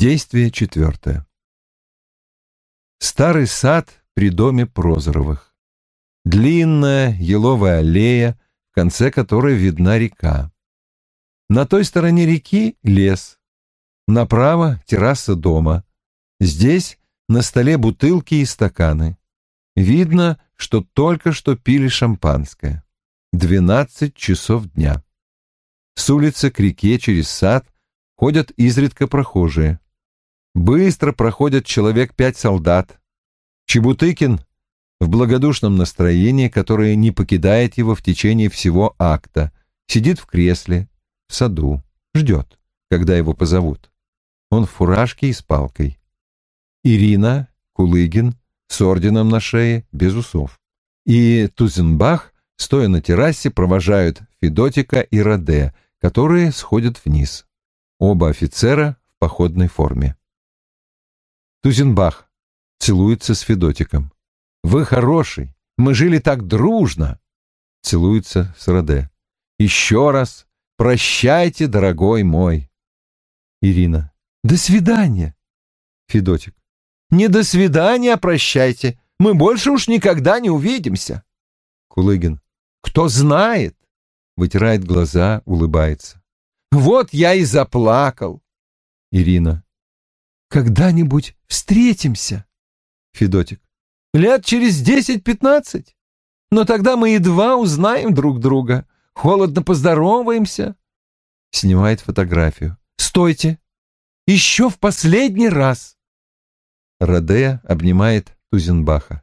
Действие четвертое. Старый сад при доме Прозоровых. Длинная еловая аллея, в конце которой видна река. На той стороне реки лес. Направо терраса дома. Здесь на столе бутылки и стаканы. Видно, что только что пили шампанское. Двенадцать часов дня. С улицы к реке через сад ходят изредка прохожие. Быстро проходят человек пять солдат. Чебутыкин в благодушном настроении, которое не покидает его в течение всего акта, сидит в кресле, в саду, ждет, когда его позовут. Он в фуражке и с палкой. Ирина, Кулыгин, с орденом на шее, без усов. И Тузенбах, стоя на террасе, провожают Федотика и Раде, которые сходят вниз. Оба офицера в походной форме. Тузенбах целуется с Федотиком. «Вы хороший, мы жили так дружно!» Целуется с Раде. «Еще раз прощайте, дорогой мой!» Ирина. «До свидания!» Федотик. «Не до свидания, прощайте! Мы больше уж никогда не увидимся!» Кулыгин. «Кто знает?» Вытирает глаза, улыбается. «Вот я и заплакал!» Ирина. «Когда-нибудь встретимся?» Федотик. «Лет через десять-пятнадцать. Но тогда мы едва узнаем друг друга. Холодно поздороваемся». Снимает фотографию. «Стойте! Еще в последний раз!» Радея обнимает Тузенбаха.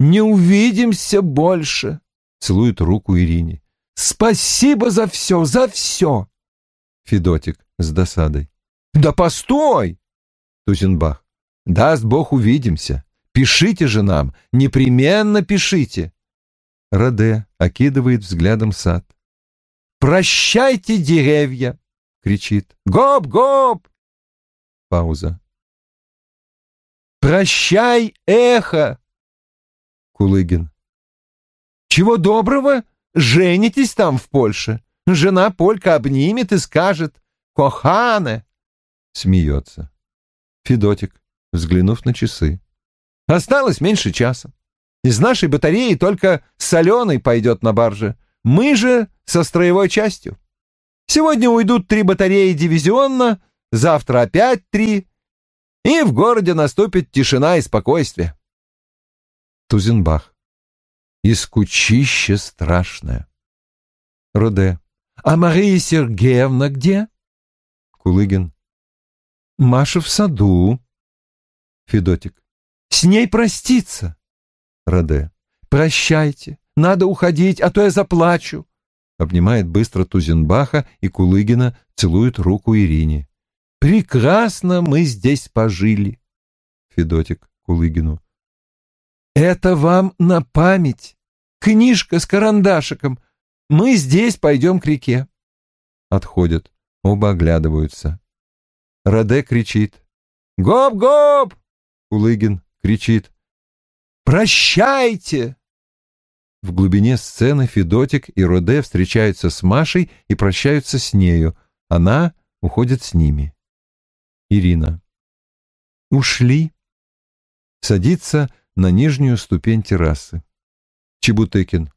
«Не увидимся больше!» Целует руку Ирине. «Спасибо за все, за все!» Федотик с досадой. «Да постой!» Тузенбах. «Даст Бог, увидимся. Пишите же нам, непременно пишите!» Раде окидывает взглядом сад. «Прощайте, деревья!» — кричит. «Гоп-гоп!» Пауза. «Прощай, эхо!» Кулыгин. «Чего доброго? Женитесь там в Польше. Жена полька обнимет и скажет «Кохане!» Смеется. Федотик, взглянув на часы. «Осталось меньше часа. Из нашей батареи только соленый пойдет на барже. Мы же со строевой частью. Сегодня уйдут три батареи дивизионно, завтра опять три, и в городе наступит тишина и спокойствие. Тузенбах. И скучище страшное. Руде. А Мария Сергеевна где? Кулыгин. Маша в саду. Федотик. С ней проститься. Раде. Прощайте. Надо уходить, а то я заплачу. Обнимает быстро Тузенбаха и Кулыгина, целует руку Ирине. Прекрасно мы здесь пожили. Федотик Кулыгину. Это вам на память. Книжка с карандашиком. Мы здесь пойдем к реке. Отходят. Оба оглядываются. Раде кричит. «Гоп-гоп!» Кулыгин кричит. «Прощайте!» В глубине сцены Федотик и Роде встречаются с Машей и прощаются с нею. Она уходит с ними. Ирина. Ушли. Садится на нижнюю ступень террасы. Чебутыкин.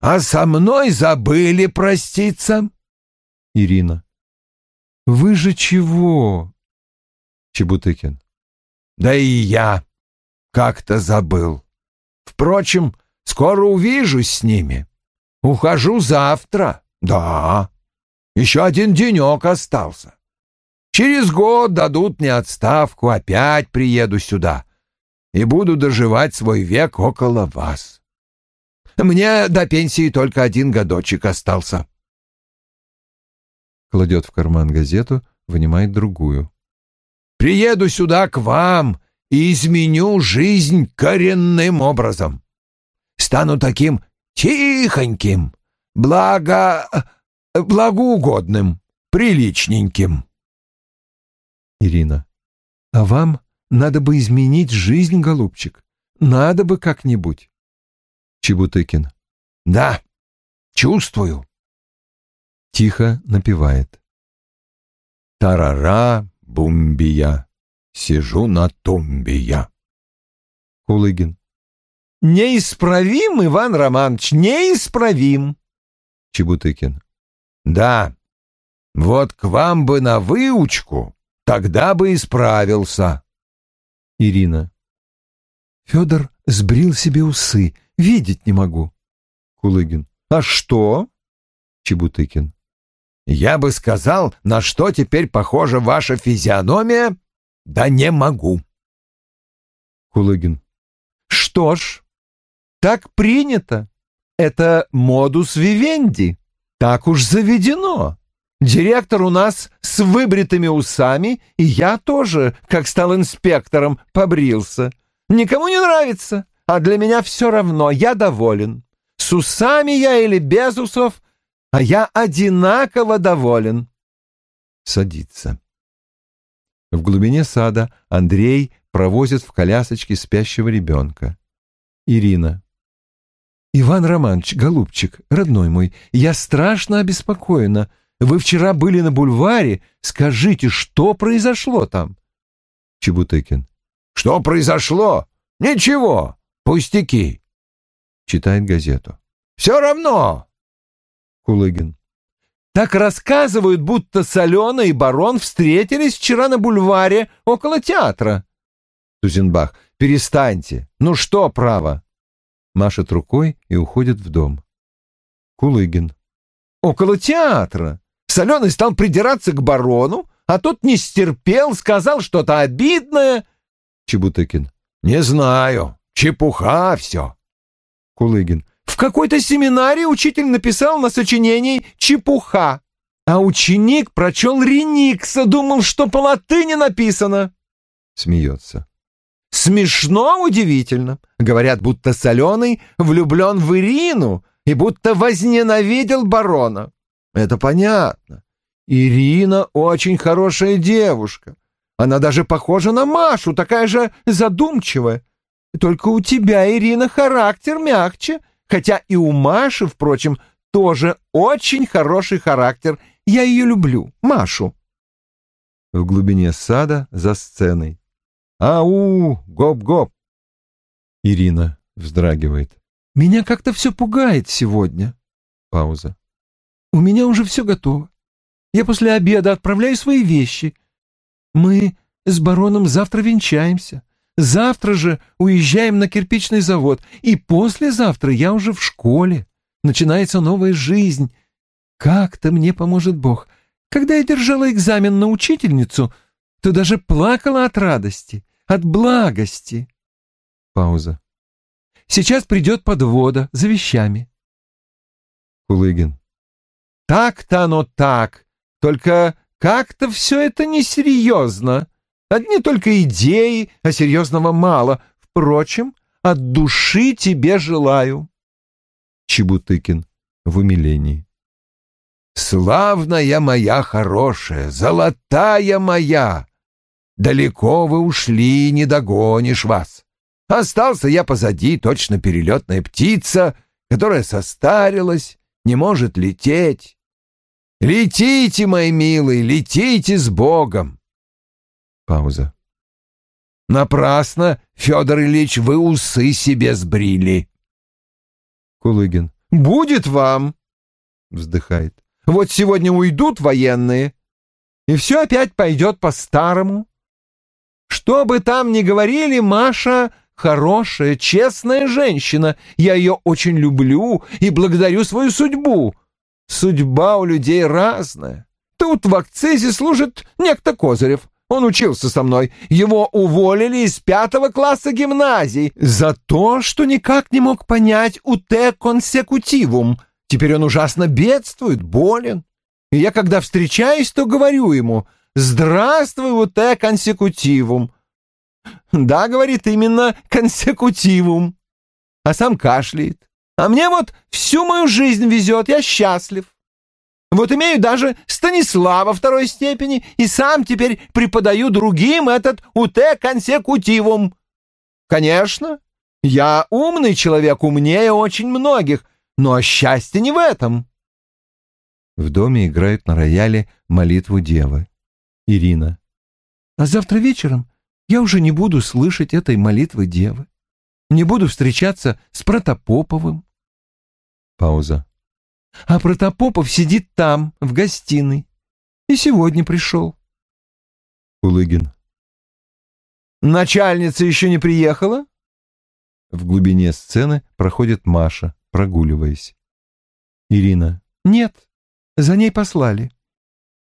А со мной забыли проститься? Ирина. Вы же чего? Чебутыкин. Да и я как-то забыл. Впрочем, скоро увижусь с ними. Ухожу завтра. Да, еще один денек остался. Через год дадут мне отставку, опять приеду сюда и буду доживать свой век около вас. Мне до пенсии только один годочек остался. Кладет в карман газету, вынимает другую. Приеду сюда к вам и изменю жизнь коренным образом. Стану таким тихоньким, благо... благоугодным, приличненьким. Ирина. А вам надо бы изменить жизнь, голубчик. Надо бы как-нибудь. Чебутыкин. Да, чувствую. Тихо напевает. Тарара, бумбия, сижу на тумбия. Кулыгин. Неисправим, Иван Романович, неисправим. Чебутыкин. Да, вот к вам бы на выучку, тогда бы исправился. Ирина. Федор сбрил себе усы, видеть не могу. Кулыгин. А что? Чебутыкин. Я бы сказал, на что теперь похожа ваша физиономия, да не могу. Кулыгин. Что ж, так принято. Это модус вивенди. Так уж заведено. Директор у нас с выбритыми усами, и я тоже, как стал инспектором, побрился. Никому не нравится, а для меня все равно, я доволен. С усами я или без усов, а я одинаково доволен. Садится. В глубине сада Андрей провозит в колясочке спящего ребенка. Ирина. «Иван Романович, голубчик, родной мой, я страшно обеспокоена. Вы вчера были на бульваре. Скажите, что произошло там?» Чебутыкин. «Что произошло? Ничего, пустяки». Читает газету. «Все равно». Кулыгин. Так рассказывают, будто Солена и барон встретились вчера на бульваре около театра. Тузенбах. Перестаньте. Ну что, право? Машет рукой и уходит в дом. Кулыгин. Около театра. Соленый стал придираться к барону, а тот не стерпел, сказал что-то обидное. Чебутыкин. Не знаю. Чепуха все. Кулыгин. В какой-то семинаре учитель написал на сочинении «чепуха», а ученик прочел Реникса, думал, что по латыни написано. Смеется. Смешно удивительно. Говорят, будто Соленый влюблен в Ирину и будто возненавидел барона. Это понятно. Ирина очень хорошая девушка. Она даже похожа на Машу, такая же задумчивая. Только у тебя, Ирина, характер мягче — Хотя и у Маши, впрочем, тоже очень хороший характер. Я ее люблю, Машу. В глубине сада за сценой. «Ау! Гоп-гоп!» Ирина вздрагивает. «Меня как-то все пугает сегодня». Пауза. «У меня уже все готово. Я после обеда отправляю свои вещи. Мы с бароном завтра венчаемся. Завтра же уезжаем на кирпичный завод, и послезавтра я уже в школе. Начинается новая жизнь. Как-то мне поможет Бог. Когда я держала экзамен на учительницу, то даже плакала от радости, от благости. Пауза. Сейчас придет подвода за вещами. Кулыгин. Так-то оно так, только как-то все это несерьезно. Одни только идеи, а серьезного мало. Впрочем, от души тебе желаю. Чебутыкин в умилении. Славная моя хорошая, золотая моя! Далеко вы ушли, не догонишь вас. Остался я позади, точно перелетная птица, которая состарилась, не может лететь. Летите, мои милые, летите с Богом. Пауза. Напрасно, Федор Ильич, вы усы себе сбрили. Кулыгин. Будет вам. Вздыхает. Вот сегодня уйдут военные, и все опять пойдет по-старому. Что бы там ни говорили, Маша хорошая, честная женщина. Я ее очень люблю и благодарю свою судьбу. Судьба у людей разная. Тут в акцизе служит некто Козырев. Он учился со мной. Его уволили из пятого класса гимназии за то, что никак не мог понять УТ консекутивум. Теперь он ужасно бедствует, болен. И я, когда встречаюсь, то говорю ему «Здравствуй, УТ консекутивум». «Да, — говорит, — именно консекутивум». А сам кашляет. А мне вот всю мою жизнь везет, я счастлив. Вот имею даже Станислава второй степени и сам теперь преподаю другим этот УТ консекутивум. Конечно, я умный человек, умнее очень многих, но счастье не в этом. В доме играют на рояле молитву Девы. Ирина. А завтра вечером я уже не буду слышать этой молитвы девы. Не буду встречаться с Протопоповым. Пауза. А Протопопов сидит там, в гостиной. И сегодня пришел. Кулыгин. Начальница еще не приехала? В глубине сцены проходит Маша, прогуливаясь. Ирина. Нет, за ней послали.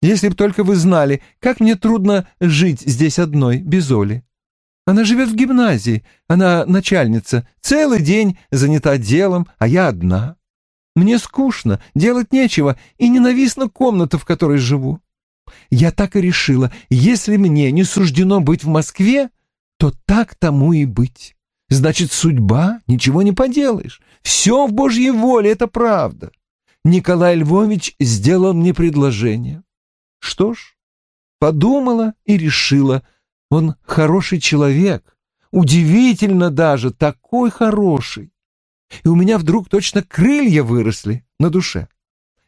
Если б только вы знали, как мне трудно жить здесь одной, без Оли. Она живет в гимназии, она начальница, целый день занята делом, а я одна. Мне скучно, делать нечего, и ненавистна комната, в которой живу. Я так и решила, если мне не суждено быть в Москве, то так тому и быть. Значит, судьба, ничего не поделаешь. Все в Божьей воле, это правда. Николай Львович сделал мне предложение. Что ж, подумала и решила, он хороший человек, удивительно даже, такой хороший. И у меня вдруг точно крылья выросли на душе.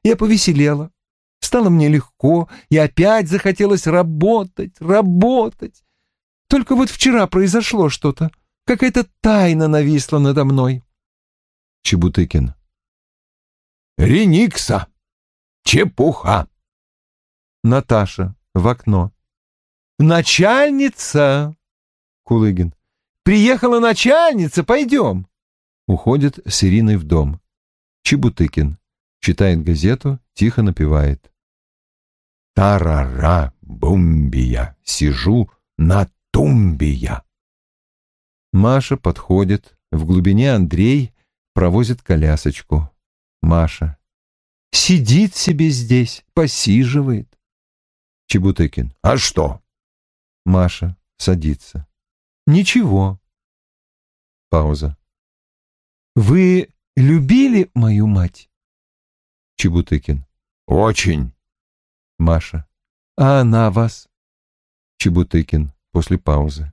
Я повеселела, стало мне легко, и опять захотелось работать, работать. Только вот вчера произошло что-то, какая-то тайна нависла надо мной. Чебутыкин. Реникса. Чепуха. Наташа в окно. Начальница. Кулыгин. Приехала начальница, пойдем. Уходит с Ириной в дом. Чебутыкин. Читает газету, тихо напевает. Тарара, бумбия, сижу на тумбия. Маша подходит. В глубине Андрей провозит колясочку. Маша. Сидит себе здесь, посиживает. Чебутыкин. А что? Маша садится. Ничего. Пауза. Вы любили мою мать? Чебутыкин. Очень. Маша. А она вас? Чебутыкин после паузы.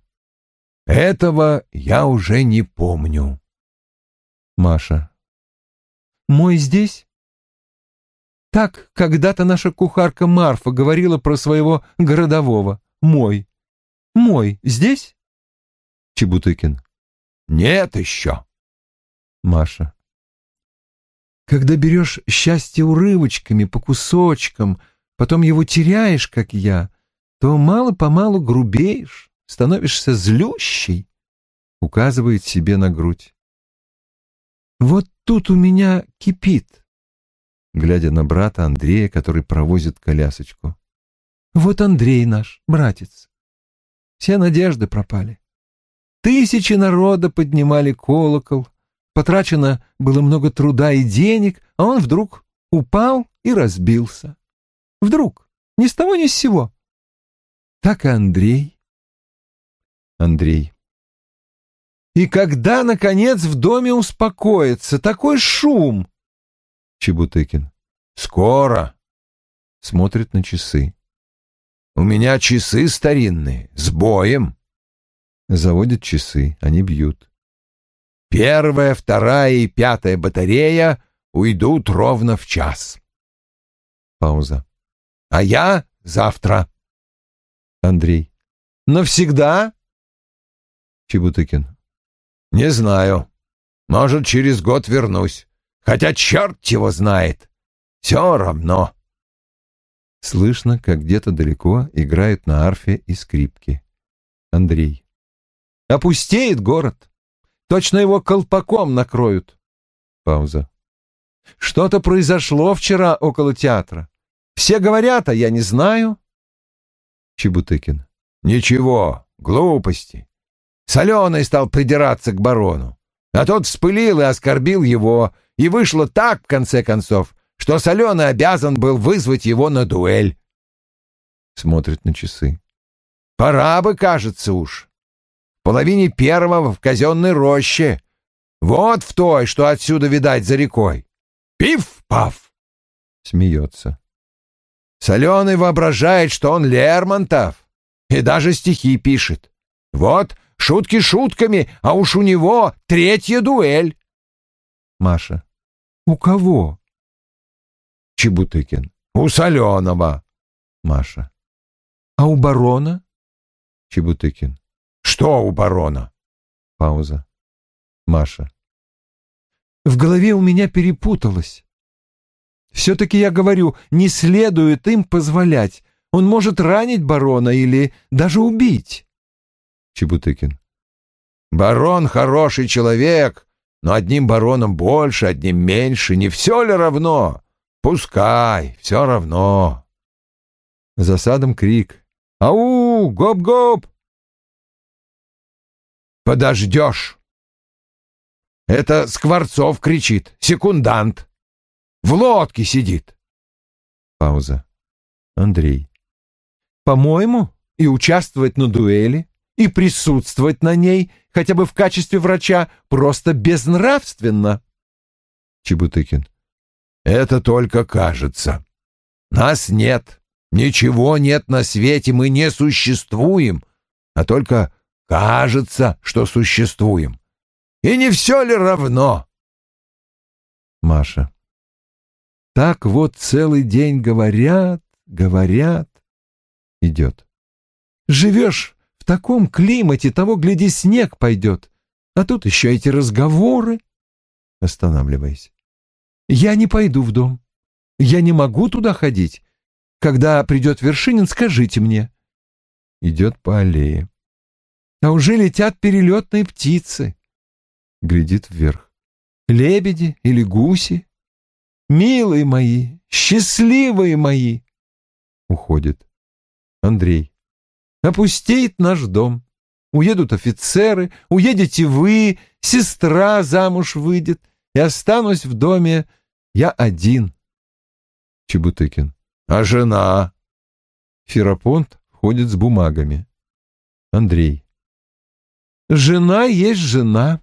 Этого я уже не помню. Маша. Мой здесь? Так когда-то наша кухарка Марфа говорила про своего городового. Мой. Мой здесь? Чебутыкин. Нет еще. Маша. Когда берешь счастье урывочками, по кусочкам, потом его теряешь, как я, то мало-помалу грубеешь, становишься злющей, указывает себе на грудь. Вот тут у меня кипит, глядя на брата Андрея, который провозит колясочку. Вот Андрей наш, братец. Все надежды пропали. Тысячи народа поднимали колокол, потрачено было много труда и денег, а он вдруг упал и разбился. Вдруг, ни с того ни с сего. Так и Андрей. Андрей. И когда, наконец, в доме успокоится такой шум? Чебутыкин. Скоро. Смотрит на часы. У меня часы старинные, с боем. Заводит часы, они бьют. Первая, вторая и пятая батарея уйдут ровно в час. Пауза. А я завтра. Андрей. Навсегда? Чебутыкин. Не знаю. Может, через год вернусь. Хотя черт его знает. Все равно. Слышно, как где-то далеко играют на арфе и скрипке. Андрей. Опустеет город. Точно его колпаком накроют. Пауза. Что-то произошло вчера около театра. Все говорят, а я не знаю. Чебутыкин. Ничего, глупости. Соленый стал придираться к барону. А тот вспылил и оскорбил его, и вышло так, в конце концов, что Соленый обязан был вызвать его на дуэль. Смотрит на часы. Пора бы, кажется уж. Половине первого в казенной роще. Вот в той, что отсюда видать за рекой. Пиф-паф! Смеется. Соленый воображает, что он Лермонтов, и даже стихи пишет. Вот шутки шутками, а уж у него третья дуэль. Маша. У кого? Чебутыкин. У Соленого. Маша. А у барона? Чебутыкин. Что у барона? Пауза. Маша. В голове у меня перепуталось. Все-таки я говорю, не следует им позволять. Он может ранить барона или даже убить. Чебутыкин. Барон хороший человек, но одним бароном больше, одним меньше. Не все ли равно? Пускай, все равно. За садом крик. «Ау! Гоп-гоп!» «Подождешь!» Это Скворцов кричит, секундант. В лодке сидит. Пауза. Андрей. По-моему, и участвовать на дуэли, и присутствовать на ней, хотя бы в качестве врача, просто безнравственно. Чебутыкин. Это только кажется. Нас нет. Ничего нет на свете, мы не существуем, а только кажется, что существуем. И не все ли равно? Маша. Так вот целый день говорят, говорят. Идет. Живешь в таком климате, того, гляди, снег пойдет. А тут еще эти разговоры. Останавливаясь. Я не пойду в дом. Я не могу туда ходить. Когда придет Вершинин, скажите мне. Идет по аллее. А уже летят перелетные птицы глядит вверх. Лебеди или гуси? Милые мои, счастливые мои. Уходит. Андрей. Опустеет наш дом. Уедут офицеры, уедете вы, сестра замуж выйдет, и останусь в доме я один. Чебутыкин. А жена? Ферапонт входит с бумагами. Андрей. Жена есть жена.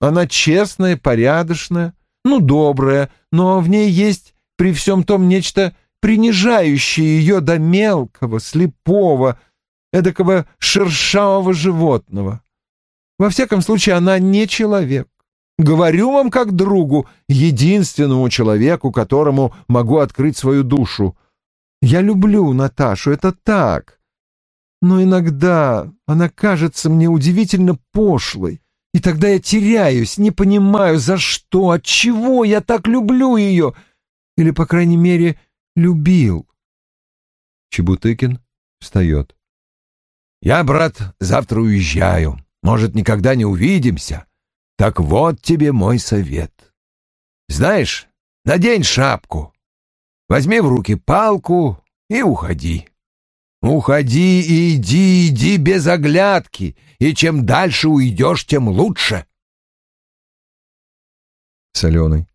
Она честная, порядочная, ну, добрая, но в ней есть при всем том нечто принижающее ее до мелкого, слепого, эдакого шершавого животного. Во всяком случае, она не человек. Говорю вам как другу, единственному человеку, которому могу открыть свою душу. Я люблю Наташу, это так. Но иногда она кажется мне удивительно пошлой, и тогда я теряюсь, не понимаю, за что, от чего я так люблю ее. Или, по крайней мере, любил. Чебутыкин встает. «Я, брат, завтра уезжаю. Может, никогда не увидимся. Так вот тебе мой совет. Знаешь, надень шапку, возьми в руки палку и уходи. Уходи и иди, иди без оглядки, и чем дальше уйдешь, тем лучше. Соленый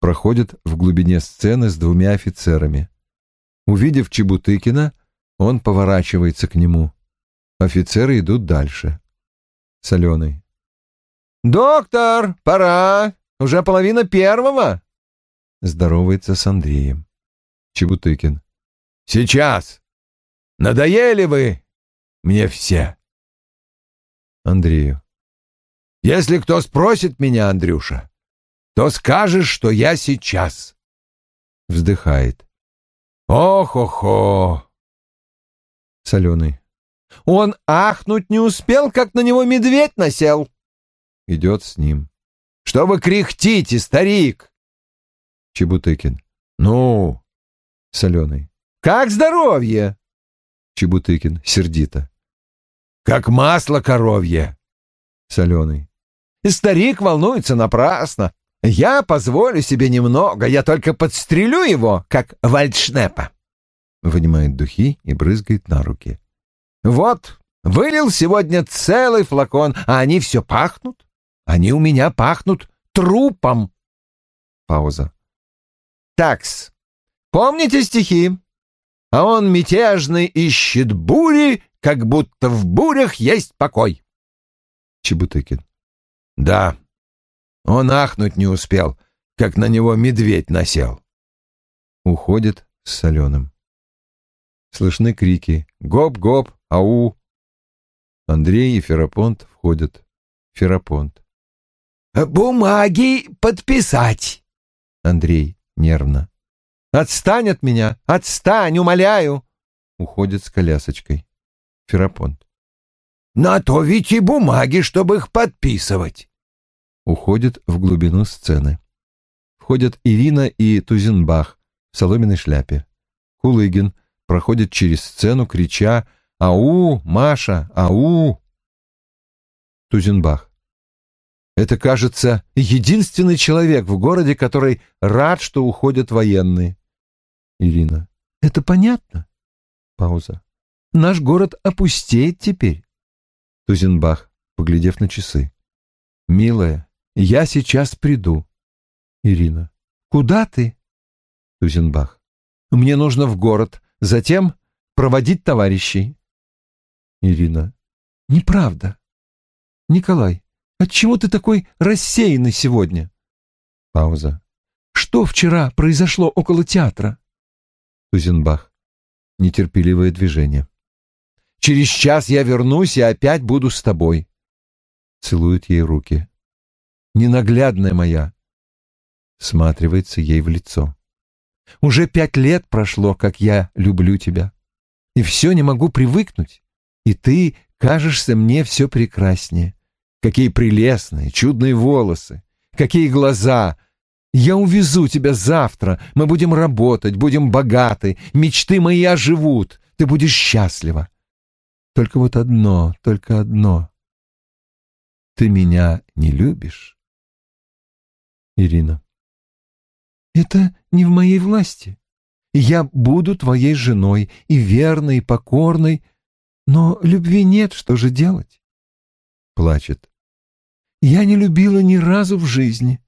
проходит в глубине сцены с двумя офицерами. Увидев Чебутыкина, он поворачивается к нему. Офицеры идут дальше. Соленый. «Доктор, пора! Уже половина первого!» Здоровается с Андреем. Чебутыкин. «Сейчас!» Надоели вы мне все. Андрею. Если кто спросит меня, Андрюша, то скажешь, что я сейчас. Вздыхает. Ох-охо. Соленый. Он ахнуть не успел, как на него медведь насел. Идет с ним. Что вы кряхтите, старик? Чебутыкин. Ну? Соленый. Как здоровье? Чебутыкин сердито. «Как масло коровье!» Соленый. Старик волнуется напрасно. Я позволю себе немного, я только подстрелю его, как вальдшнепа. Вынимает духи и брызгает на руки. Вот, вылил сегодня целый флакон, а они все пахнут. Они у меня пахнут трупом. Пауза. Такс. Помните стихи? А он мятежный ищет бури, как будто в бурях есть покой. Чебутыкин. Да, он ахнуть не успел, как на него медведь насел. Уходит с соленым. Слышны крики «Гоп-гоп! Ау!» Андрей и Ферапонт входят. Ферапонт. «Бумаги подписать!» Андрей нервно. Отстань от меня! Отстань, умоляю!» Уходит с колясочкой. Ферапонт. На то ведь и бумаги, чтобы их подписывать. Уходит в глубину сцены. Входят Ирина и Тузенбах в соломенной шляпе. Кулыгин проходит через сцену, крича «Ау, Маша, ау!» Тузенбах. Это, кажется, единственный человек в городе, который рад, что уходят военные. Ирина. Это понятно? Пауза. Наш город опустеет теперь. Тузенбах, поглядев на часы. Милая, я сейчас приду. Ирина. Куда ты? Тузенбах. Мне нужно в город, затем проводить товарищей. Ирина. Неправда. Николай, отчего ты такой рассеянный сегодня? Пауза. Что вчера произошло около театра? Тузенбах. Нетерпеливое движение. Через час я вернусь и опять буду с тобой. Целует ей руки. Ненаглядная моя. Сматривается ей в лицо. Уже пять лет прошло, как я люблю тебя. И все не могу привыкнуть. И ты кажешься мне все прекраснее. Какие прелестные, чудные волосы, какие глаза. Я увезу тебя завтра, мы будем работать, будем богаты, мечты мои оживут, ты будешь счастлива. Только вот одно, только одно. Ты меня не любишь? Ирина. Это не в моей власти. Я буду твоей женой, и верной, и покорной, но любви нет, что же делать? Плачет. Я не любила ни разу в жизни.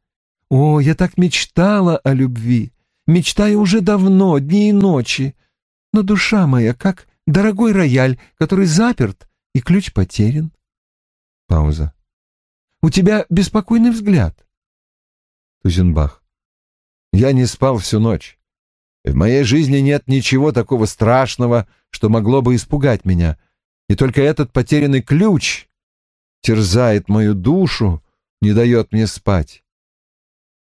О, я так мечтала о любви. Мечтаю уже давно, дни и ночи. Но душа моя, как дорогой рояль, который заперт и ключ потерян. Пауза. У тебя беспокойный взгляд. Тузенбах. Я не спал всю ночь. В моей жизни нет ничего такого страшного, что могло бы испугать меня. И только этот потерянный ключ терзает мою душу, не дает мне спать.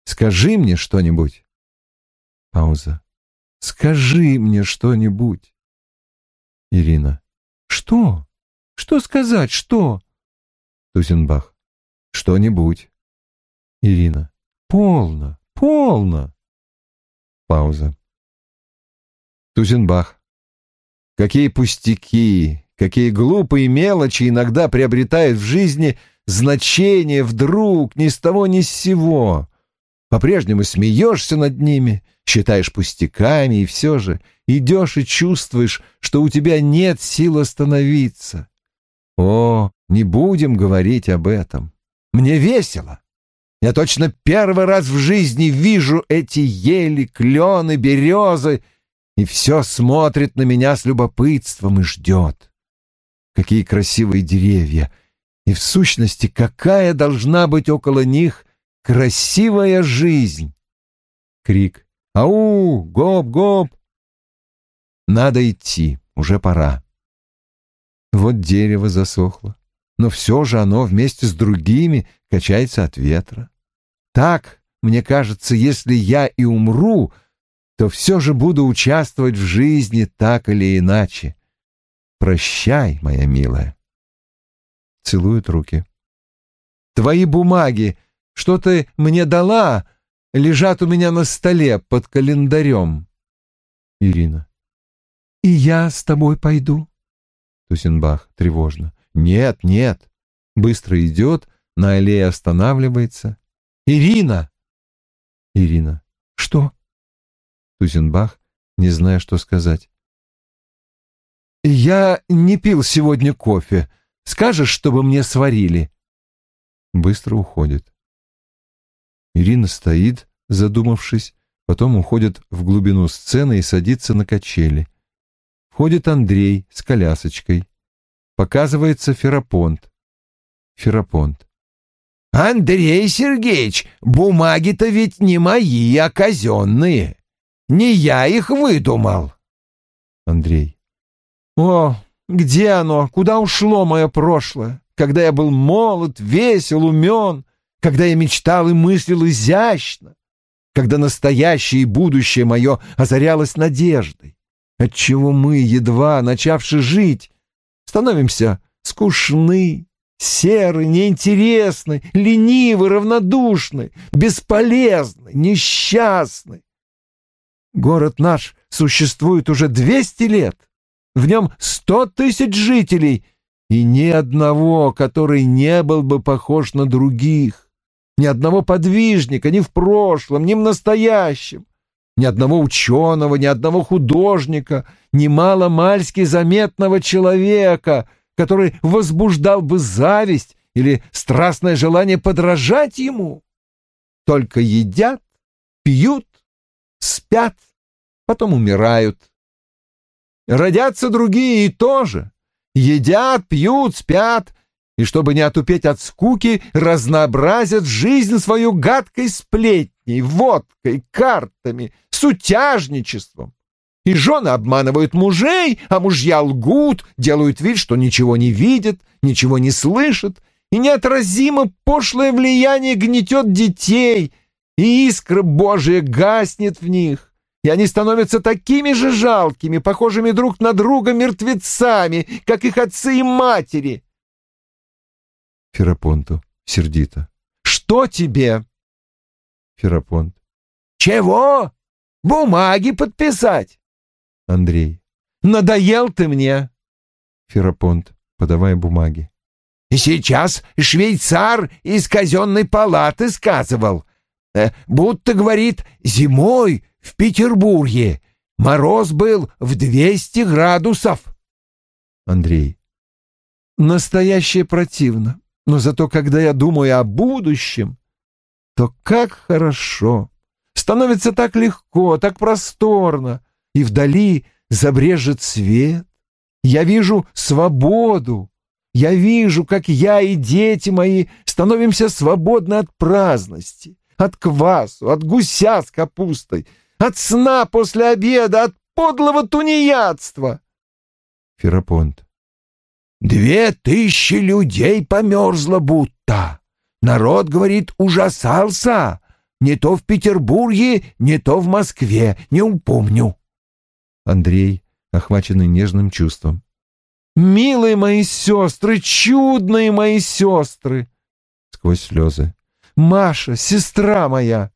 Скажи мне что-нибудь. Пауза. Скажи мне что-нибудь. Ирина. Что? Что сказать? Что? Тузенбах. Что-нибудь. Ирина. Полно, полно. Пауза. Тузенбах. Какие пустяки, какие глупые мелочи иногда приобретают в жизни значение вдруг, ни с того ни с сего. По-прежнему смеешься над ними, считаешь пустяками, и все же идешь и чувствуешь, что у тебя нет сил остановиться. О, не будем говорить об этом. Мне весело. Я точно первый раз в жизни вижу эти ели, клены, березы, и все смотрит на меня с любопытством и ждет. Какие красивые деревья! И в сущности, какая должна быть около них красивая жизнь! Крик. «Ау! Гоп-гоп!» Надо идти, уже пора. Вот дерево засохло, но все же оно вместе с другими качается от ветра. Так, мне кажется, если я и умру, то все же буду участвовать в жизни так или иначе. Прощай, моя милая. Целует руки. Твои бумаги, что ты мне дала, лежат у меня на столе под календарем. Ирина. И я с тобой пойду. Тусенбах тревожно. Нет, нет. Быстро идет, на аллее останавливается. Ирина! Ирина. Что? Тузенбах, не зная, что сказать. «Я не пил сегодня кофе. Скажешь, чтобы мне сварили?» Быстро уходит. Ирина стоит, задумавшись, потом уходит в глубину сцены и садится на качели. Входит Андрей с колясочкой. Показывается Ферапонт. Ферапонт. «Андрей Сергеевич, бумаги-то ведь не мои, а казенные. Не я их выдумал. Андрей. О, где оно? Куда ушло мое прошлое? Когда я был молод, весел, умен, когда я мечтал и мыслил изящно, когда настоящее и будущее мое озарялось надеждой, отчего мы, едва начавши жить, становимся скучны, серы, неинтересны, ленивы, равнодушны, бесполезны, несчастны. Город наш существует уже двести лет. В нем сто тысяч жителей, и ни одного, который не был бы похож на других. Ни одного подвижника ни в прошлом, ни в настоящем. Ни одного ученого, ни одного художника, ни мало-мальски заметного человека, который возбуждал бы зависть или страстное желание подражать ему. Только едят, пьют, спят, потом умирают. Родятся другие и тоже. Едят, пьют, спят, и, чтобы не отупеть от скуки, разнообразят жизнь свою гадкой сплетней, водкой, картами, сутяжничеством. И жены обманывают мужей, а мужья лгут, делают вид, что ничего не видят, ничего не слышат, и неотразимо пошлое влияние гнетет детей, и искра Божия гаснет в них, и они становятся такими же жалкими, похожими друг на друга мертвецами, как их отцы и матери. Ферапонту сердито. «Что тебе?» Ферапонт. «Чего? Бумаги подписать!» Андрей. «Надоел ты мне!» Ферапонт, подавая бумаги. «И сейчас швейцар из казенной палаты сказывал, э, будто, говорит, зимой в Петербурге мороз был в двести градусов». Андрей. «Настоящее противно, но зато когда я думаю о будущем, то как хорошо, становится так легко, так просторно, и вдали забрежет свет. Я вижу свободу. Я вижу, как я и дети мои становимся свободны от праздности, от квасу, от гуся с капустой, от сна после обеда, от подлого тунеядства. Ферапонт. Две тысячи людей померзло будто. Народ, говорит, ужасался. Не то в Петербурге, не то в Москве, не упомню. Андрей, охваченный нежным чувством. «Милые мои сестры, чудные мои сестры!» Сквозь слезы. «Маша, сестра моя!»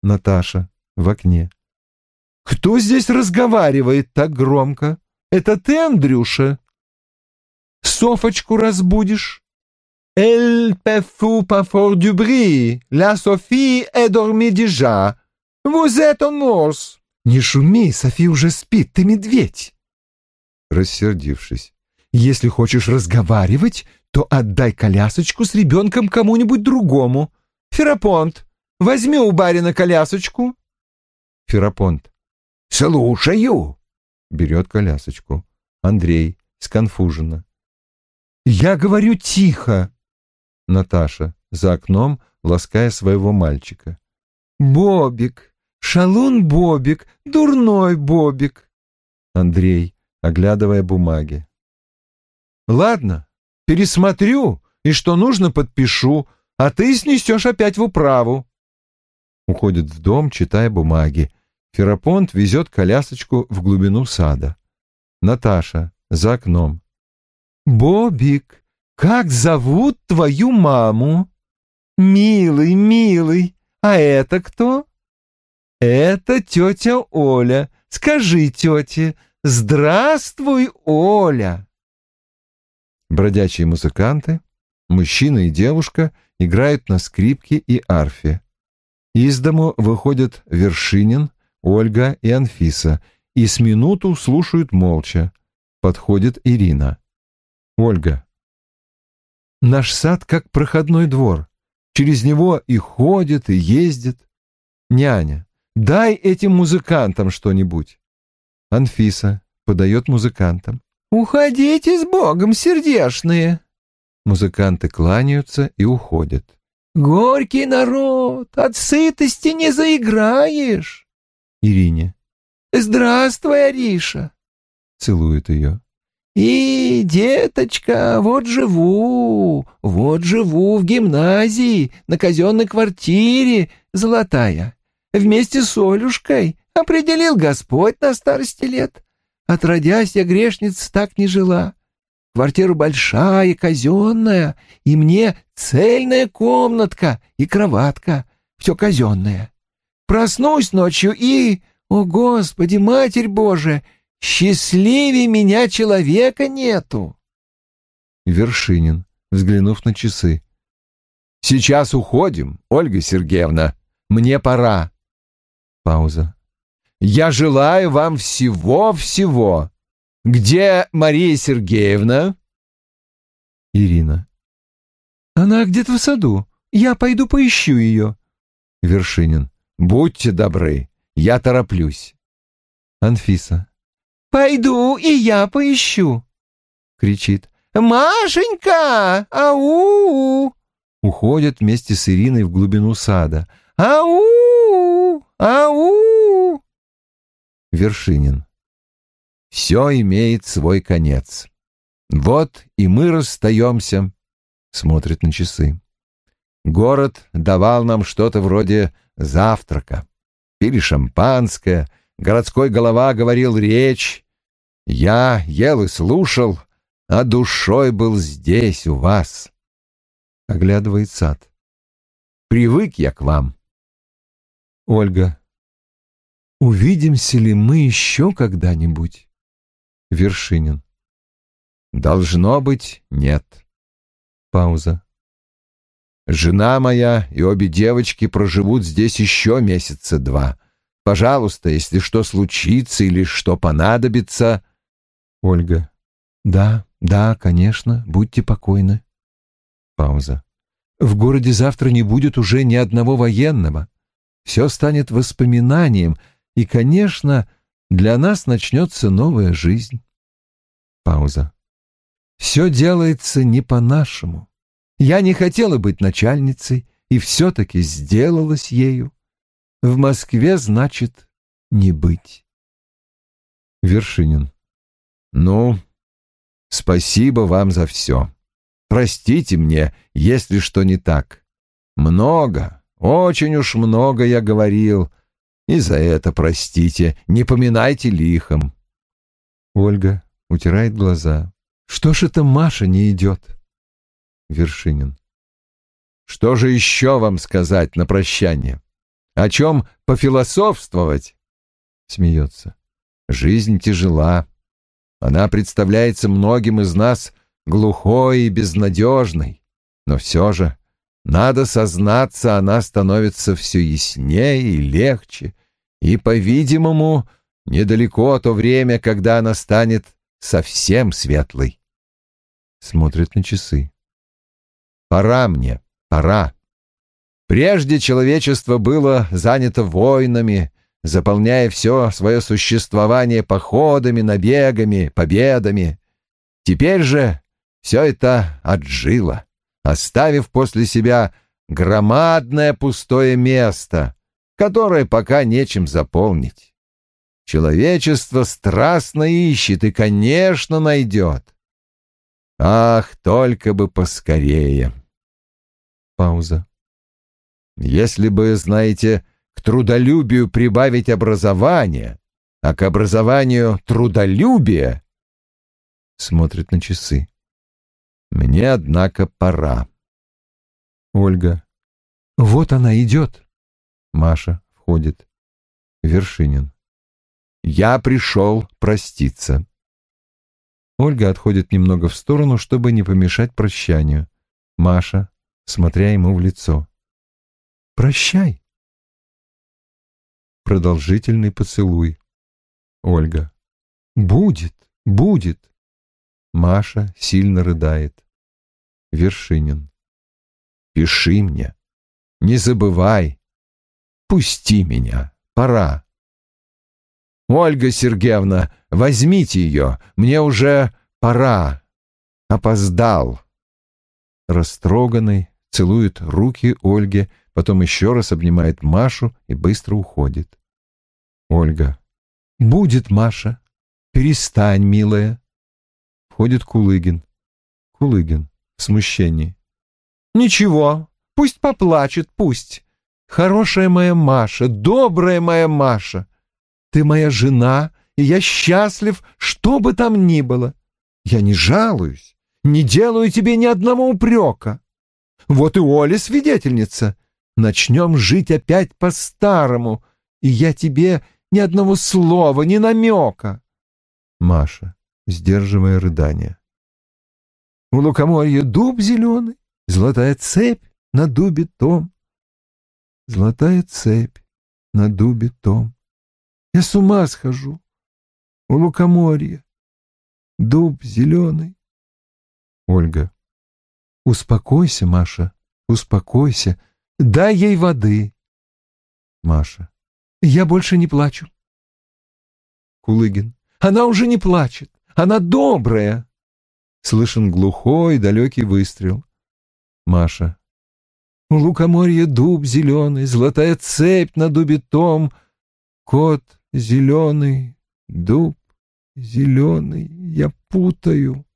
Наташа в окне. «Кто здесь разговаривает так громко? Это ты, Андрюша? Софочку разбудишь?» «Elle peut pas fort du bruit. La Sophie est dormie déjà. Vous êtes en morse. «Не шуми, Софи уже спит, ты медведь!» Рассердившись. «Если хочешь разговаривать, то отдай колясочку с ребенком кому-нибудь другому. Ферапонт, возьми у барина колясочку». Ферапонт. «Слушаю!» Берет колясочку. Андрей, сконфуженно. «Я говорю тихо!» Наташа, за окном, лаская своего мальчика. «Бобик, Шалун Бобик, дурной Бобик. Андрей, оглядывая бумаги. Ладно, пересмотрю, и что нужно подпишу, а ты снесешь опять в управу. Уходит в дом, читая бумаги. Ферапонт везет колясочку в глубину сада. Наташа за окном. «Бобик, как зовут твою маму?» «Милый, милый, а это кто?» «Это тетя Оля. Скажи тете, здравствуй, Оля!» Бродячие музыканты, мужчина и девушка, играют на скрипке и арфе. Из дому выходят Вершинин, Ольга и Анфиса, и с минуту слушают молча. Подходит Ирина. Ольга. «Наш сад как проходной двор. Через него и ходит, и ездит. Няня. Дай этим музыкантам что-нибудь. Анфиса подает музыкантам. Уходите с Богом, сердешные. Музыканты кланяются и уходят. Горький народ, от сытости не заиграешь. Ирине. Здравствуй, Ариша. Целует ее. И, деточка, вот живу, вот живу в гимназии, на казенной квартире, золотая вместе с Олюшкой определил Господь на старости лет. Отродясь, я грешниц так не жила. Квартира большая, казенная, и мне цельная комнатка и кроватка. Все казенное. Проснусь ночью и... О, Господи, Матерь Божия! Счастливее меня человека нету!» Вершинин, взглянув на часы. «Сейчас уходим, Ольга Сергеевна. Мне пора». Пауза. «Я желаю вам всего-всего. Где Мария Сергеевна?» Ирина. «Она где-то в саду. Я пойду поищу ее». Вершинин. «Будьте добры, я тороплюсь». Анфиса. «Пойду и я поищу!» — кричит. «Машенька! Ау!» Уходит вместе с Ириной в глубину сада. «Ау! Ау!» Вершинин. «Все имеет свой конец. Вот и мы расстаемся», — смотрит на часы. «Город давал нам что-то вроде завтрака. Пили шампанское, городской голова говорил речь. Я ел и слушал, а душой был здесь, у вас. Оглядывает сад. Привык я к вам. Ольга. Увидимся ли мы еще когда-нибудь? Вершинин. Должно быть, нет. Пауза. Жена моя и обе девочки проживут здесь еще месяца два. Пожалуйста, если что случится или что понадобится...» Ольга. «Да, да, конечно, будьте покойны». Пауза. «В городе завтра не будет уже ни одного военного. Все станет воспоминанием, и, конечно, для нас начнется новая жизнь». Пауза. «Все делается не по-нашему. Я не хотела быть начальницей, и все-таки сделалась ею. В Москве, значит, не быть. Вершинин. Ну, спасибо вам за все. Простите мне, если что не так. Много, очень уж много я говорил, и за это простите, не поминайте лихом. Ольга утирает глаза. Что ж это Маша не идет? Вершинин. Что же еще вам сказать на прощание? О чем пофилософствовать? Смеется. Жизнь тяжела. Она представляется многим из нас глухой и безнадежной. Но все же, надо сознаться, она становится все яснее и легче. И, по-видимому, недалеко то время, когда она станет совсем светлой. Смотрит на часы. Пора мне, пора. Прежде человечество было занято войнами, заполняя все свое существование походами, набегами, победами. Теперь же все это отжило, оставив после себя громадное пустое место, которое пока нечем заполнить. Человечество страстно ищет и, конечно, найдет. Ах, только бы поскорее! Пауза. Если бы, знаете, трудолюбию прибавить образование, а к образованию трудолюбие, смотрит на часы. Мне, однако, пора. Ольга. Вот она идет. Маша входит. Вершинин. Я пришел проститься. Ольга отходит немного в сторону, чтобы не помешать прощанию. Маша смотря ему в лицо. «Прощай!» Продолжительный поцелуй. Ольга. «Будет, будет!» Маша сильно рыдает. Вершинин. «Пиши мне. Не забывай. Пусти меня. Пора. Ольга Сергеевна, возьмите ее. Мне уже пора. Опоздал». Растроганный, целует руки Ольге, потом еще раз обнимает Машу и быстро уходит. Ольга. «Будет, Маша. Перестань, милая». Входит Кулыгин. Кулыгин в смущении. «Ничего, пусть поплачет, пусть. Хорошая моя Маша, добрая моя Маша. Ты моя жена, и я счастлив, что бы там ни было. Я не жалуюсь, не делаю тебе ни одного упрека. Вот и Оля свидетельница. Начнем жить опять по-старому, и я тебе ни одного слова, ни намека. Маша, сдерживая рыдание. У лукоморья дуб зеленый, золотая цепь на дубе том. Золотая цепь на дубе том. Я с ума схожу. У лукоморья дуб зеленый. Ольга. Успокойся, Маша, успокойся. Дай ей воды. Маша. Я больше не плачу. Кулыгин. Она уже не плачет. Она добрая. Слышен глухой далекий выстрел. Маша. У лукоморья дуб зеленый, золотая цепь на дубе том. Кот зеленый, дуб зеленый, я путаю.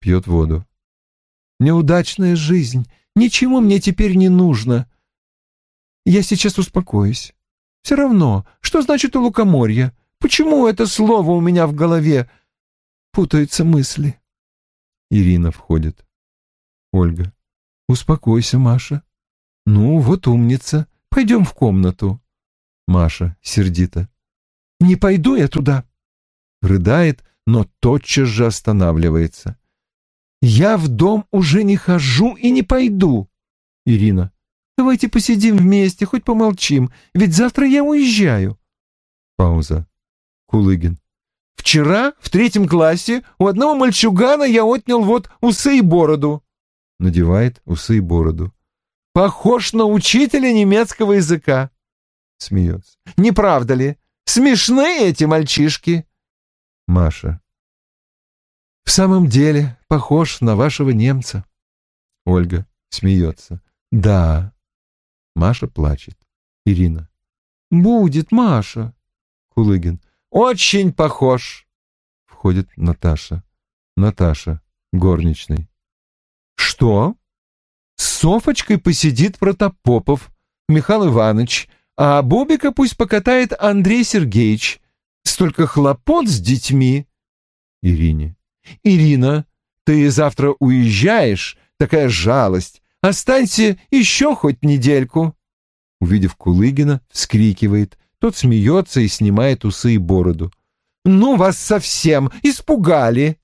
Пьет воду. Неудачная жизнь, ничего мне теперь не нужно. Я сейчас успокоюсь. Все равно, что значит у лукоморья? Почему это слово у меня в голове? Путаются мысли. Ирина входит. Ольга. Успокойся, Маша. Ну, вот умница. Пойдем в комнату. Маша сердито. Не пойду я туда. Рыдает, но тотчас же останавливается. Я в дом уже не хожу и не пойду. Ирина. Давайте посидим вместе, хоть помолчим, ведь завтра я уезжаю. Пауза. Кулыгин. Вчера в третьем классе у одного мальчугана я отнял вот усы и бороду надевает усы и бороду. «Похож на учителя немецкого языка!» Смеется. «Не правда ли? Смешные эти мальчишки!» Маша. «В самом деле похож на вашего немца». Ольга смеется. «Да». Маша плачет. Ирина. «Будет, Маша». Кулыгин. «Очень похож». Входит Наташа. Наташа, горничный. Что? С Софочкой посидит Протопопов, Михаил Иванович, а Бобика пусть покатает Андрей Сергеевич. Столько хлопот с детьми. Ирине. Ирина, ты завтра уезжаешь, такая жалость. Останься еще хоть недельку. Увидев Кулыгина, вскрикивает. Тот смеется и снимает усы и бороду. «Ну, вас совсем испугали!»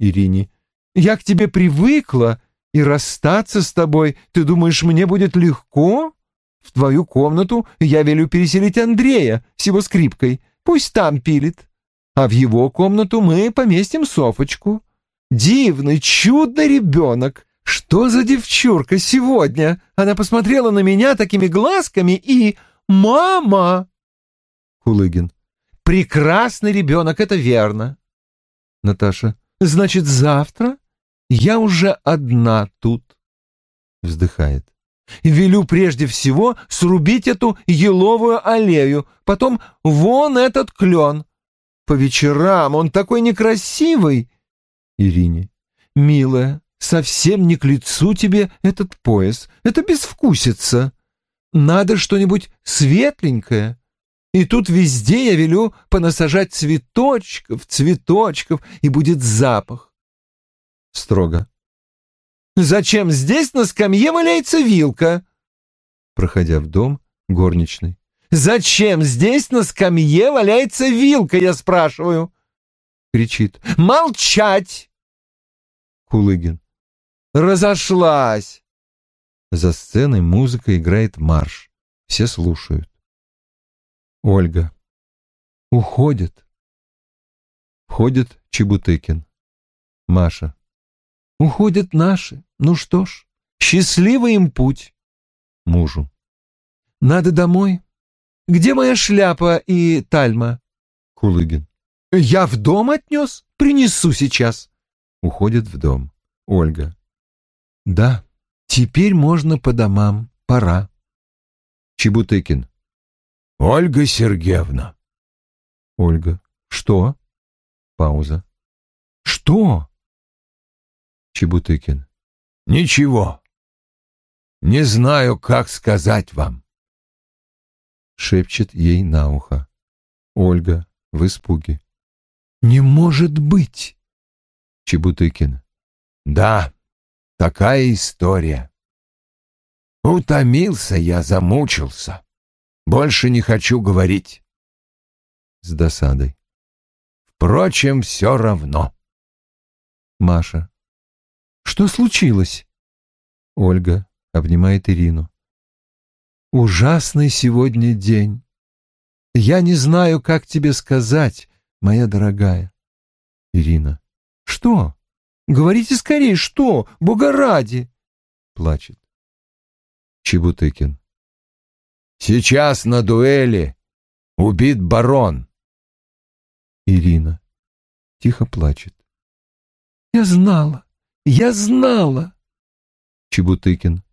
Ирине. Я к тебе привыкла, и расстаться с тобой, ты думаешь, мне будет легко? В твою комнату я велю переселить Андрея с его скрипкой, пусть там пилит. А в его комнату мы поместим Софочку. Дивный, чудный ребенок. Что за девчурка сегодня? Она посмотрела на меня такими глазками и... «Мама!» Кулыгин. «Прекрасный ребенок, это верно». Наташа. «Значит, завтра я уже одна тут. Вздыхает. Велю прежде всего срубить эту еловую аллею, потом вон этот клен. По вечерам он такой некрасивый. Ирине. Милая, совсем не к лицу тебе этот пояс. Это безвкусица. Надо что-нибудь светленькое. И тут везде я велю понасажать цветочков, цветочков, и будет запах строго. «Зачем здесь на скамье валяется вилка?» Проходя в дом, горничный. «Зачем здесь на скамье валяется вилка, я спрашиваю?» Кричит. «Молчать!» Кулыгин. «Разошлась!» За сценой музыка играет марш. Все слушают. Ольга. Уходит. Входит Чебутыкин. Маша. Уходят наши. Ну что ж, счастливый им путь. Мужу. Надо домой. Где моя шляпа и тальма? Кулыгин. Я в дом отнес? Принесу сейчас. Уходит в дом. Ольга. Да, теперь можно по домам. Пора. Чебутыкин. Ольга Сергеевна. Ольга. Что? Пауза. Что? Чебутыкин. Ничего. Не знаю, как сказать вам. Шепчет ей на ухо. Ольга в испуге. «Не может быть!» Чебутыкин. «Да, такая история. Утомился я, замучился. Больше не хочу говорить». С досадой. «Впрочем, все равно». Маша. «Что случилось?» Ольга обнимает Ирину. «Ужасный сегодня день. Я не знаю, как тебе сказать, моя дорогая». Ирина. «Что? Говорите скорее, что? Бога ради!» Плачет. Чебутыкин. «Сейчас на дуэли убит барон». Ирина. Тихо плачет. «Я знала, я знала!» Чебутыкин.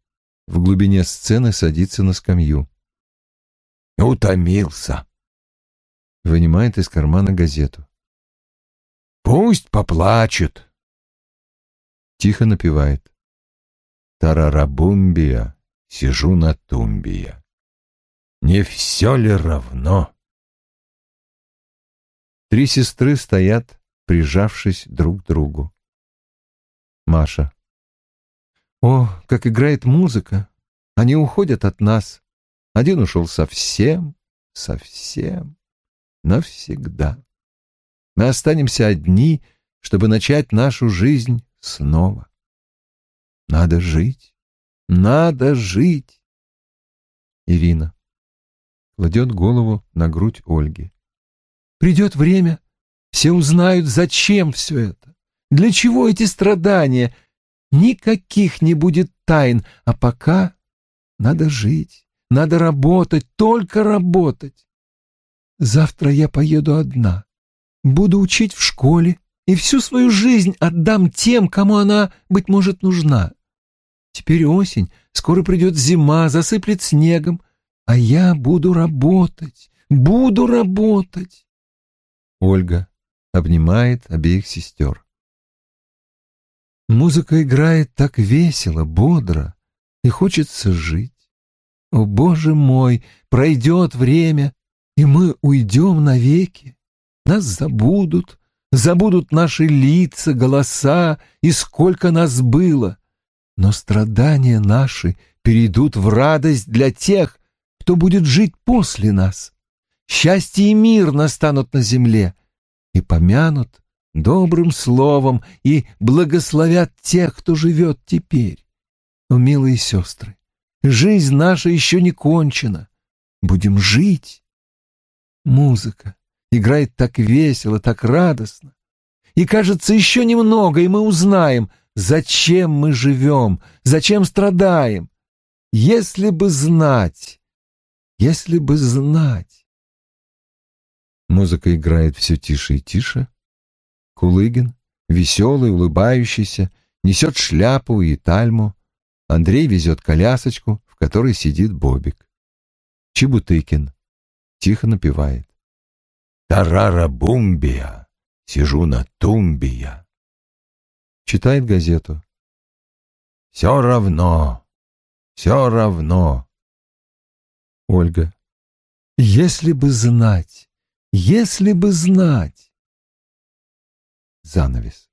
В глубине сцены садится на скамью. «Утомился». Вынимает из кармана газету. «Пусть поплачут». Тихо напевает. Тарарабумбия, сижу на тумбия. Не все ли равно? Три сестры стоят, прижавшись друг к другу. Маша. О, как играет музыка! Они уходят от нас. Один ушел совсем, совсем, навсегда. Мы останемся одни, чтобы начать нашу жизнь снова. Надо жить, надо жить. Ирина кладет голову на грудь Ольги. Придет время, все узнают, зачем все это, для чего эти страдания. Никаких не будет тайн, а пока надо жить, надо работать, только работать. Завтра я поеду одна, буду учить в школе и всю свою жизнь отдам тем, кому она, быть может, нужна. Теперь осень, скоро придет зима, засыплет снегом, а я буду работать, буду работать. Ольга обнимает обеих сестер. Музыка играет так весело, бодро, и хочется жить. О, Боже мой, пройдет время, и мы уйдем навеки. Нас забудут, забудут наши лица, голоса, и сколько нас было. Но страдания наши перейдут в радость для тех, кто будет жить после нас. Счастье и мир настанут на земле и помянут добрым словом и благословят тех, кто живет теперь. О, милые сестры, жизнь наша еще не кончена. Будем жить. Музыка играет так весело, так радостно. И кажется, еще немного, и мы узнаем, зачем мы живем, зачем страдаем. Если бы знать, если бы знать. Музыка играет все тише и тише. Кулыгин, веселый, улыбающийся, несет шляпу и тальму. Андрей везет колясочку, в которой сидит Бобик. Чебутыкин тихо напевает. «Тарара бумбия, сижу на тумбия». Читает газету. «Все равно, все равно, Ольга. Если бы знать, если бы знать. Занавес.